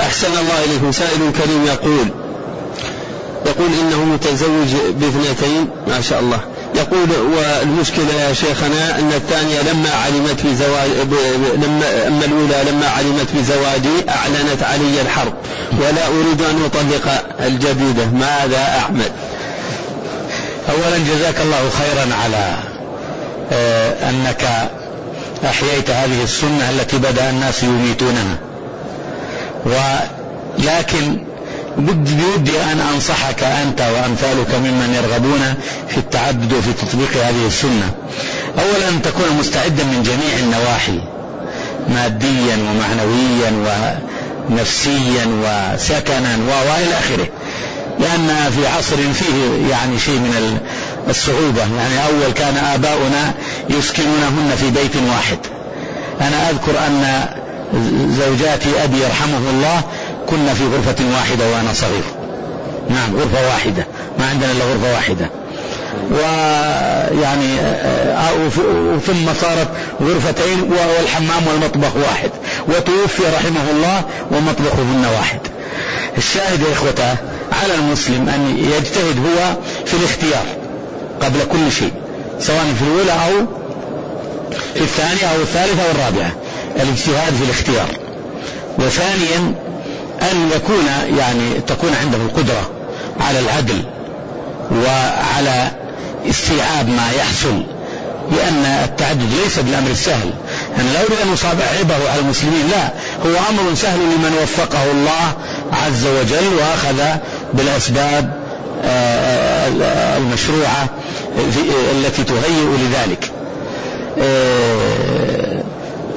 أحسن الله إليكم سائل كريم يقول يقول إنه متزوج باثنتين ما شاء الله. يقول والمشكلة يا شيخنا أن الثانية لما علمت بزواج لما أما الأولى لما علمت بزواجي أعلنت علي الحرب. ولا أريد أن أطلق الجديدة. ماذا أعمل؟ أولا جزاك الله خيرا على آه، أنك أحييت هذه السنة التي بدأ الناس يميتونها. ولكن بودي أن أنصحك أنت وأمثالك ممن يرغبون في التعدد وفي تطبيق هذه السنة. أولا أن تكون مستعدا من جميع النواحي ماديا ومعنويا ونفسيا وسكنا وإلى آخره. لأن في عصر فيه يعني شيء من الصعوبة. يعني أول كان آباؤنا يسكنونهن في بيت واحد. أنا أذكر أن زوجاتي أبي يرحمه الله كنا في غرفة واحدة وأنا صغير. نعم غرفة واحدة. ما عندنا إلا غرفة واحدة. ويعني ثم صارت غرفتين والحمام والمطبخ واحد. وتوفي رحمه الله ومطبخهن واحد. الشاهد يا إخوته على المسلم أن يجتهد هو في الاختيار قبل كل شيء سواء في الأولى أو في الثانية أو الثالثة أو الرابعة الاجتهاد في الاختيار. وثانيا أن يكون يعني تكون عنده القدرة على العدل وعلى استيعاب ما يحصل لأن التعدد ليس بالأمر السهل. أنا لا أريد أن أصابعبه على المسلمين لا. هو أمر سهل لمن وفقه الله عز وجل وأخذ بالأسباب آه، آه، المشروعة التي تهيئ لذلك. آه،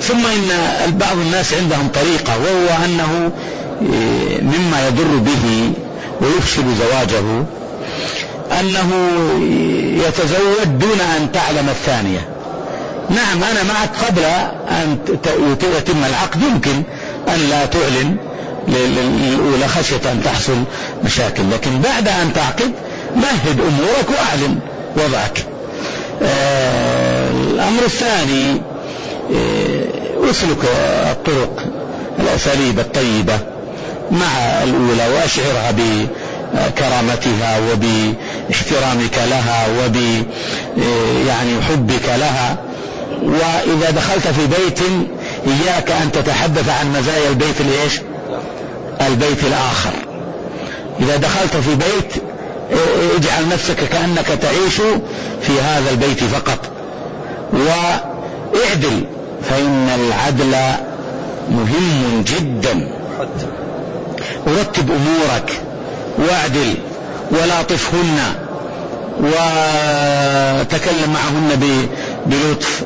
ثم إن بعض الناس عندهم طريقة وهو أنه مما يضر به ويفشل زواجه أنه يتزوج دون أن تعلم الثانية. نعم أنا معك قبل أن يتم العقد يمكن أن لا تعلن للأولى خشية أن تحصل مشاكل لكن بعد أن تعقد مهد أمورك وأعلن وضعك. آه الأمر الثاني اسلك الطرق الأساليب الطيبة مع الأولى وأشعرها بكرامتها وباحترامك لها وب يعني حبك لها. وإذا دخلت في بيت إياك أن تتحدث عن مزايا البيت الإيش البيت الآخر. إذا دخلت في بيت اجعل نفسك كأنك تعيش في هذا البيت فقط. وإعدل فإن العدل مهم جدا. ورتب أمورك واعدل ولاطفهن وتكلم معهن بلطف.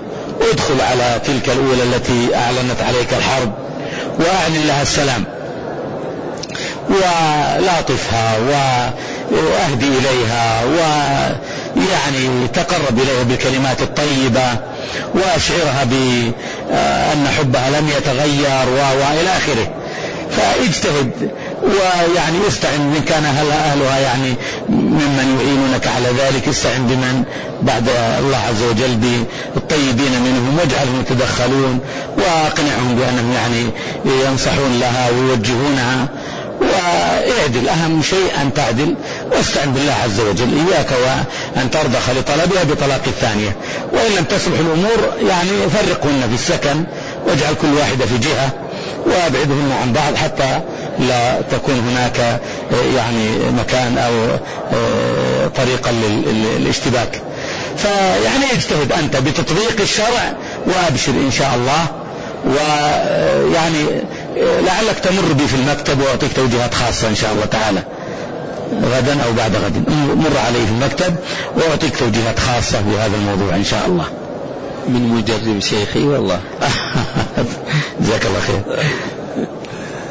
ادخل على تلك الأولى التي أعلنت عليك الحرب وأعلن لها السلام. ولاطفها وأهدي إليها ويعني تقرب إليها بالكلمات الطيبة. وأشعرها بأن حبها لم يتغير وإلى آخره. فاجتهد ويعني استعن من كان أهلها يعني ممن يعينونك على ذلك استعن بمن؟ بعد الله عز وجل بالطيبين منهم واجعلهم يتدخلون واقنعهم بأنهم يعني ينصحون لها ويوجهونها. واعدل أهم شيء أن تعدل. واستعن بالله عز وجل. إياك وأن ترضخ لطلبها بطلاق الثانية. وإن لم تصلح الأمور يعني فرقهن في السكن واجعل كل واحدة في جهة وأبعدهن عن بعض حتى لا تكون هناك يعني مكان أو طريقا للاشتباك. فيعني اجتهد أنت بتطبيق الشرع وأبشر إن شاء الله. ويعني لعلك تمر بي في المكتب وأعطيك توجيهات خاصة إن شاء الله تعالى. غدا أو بعد غد. مر علي في المكتب وأعطيك توجيهات خاصة بهذا الموضوع إن شاء الله. من مجرب شيخي والله. جزاك الله خير.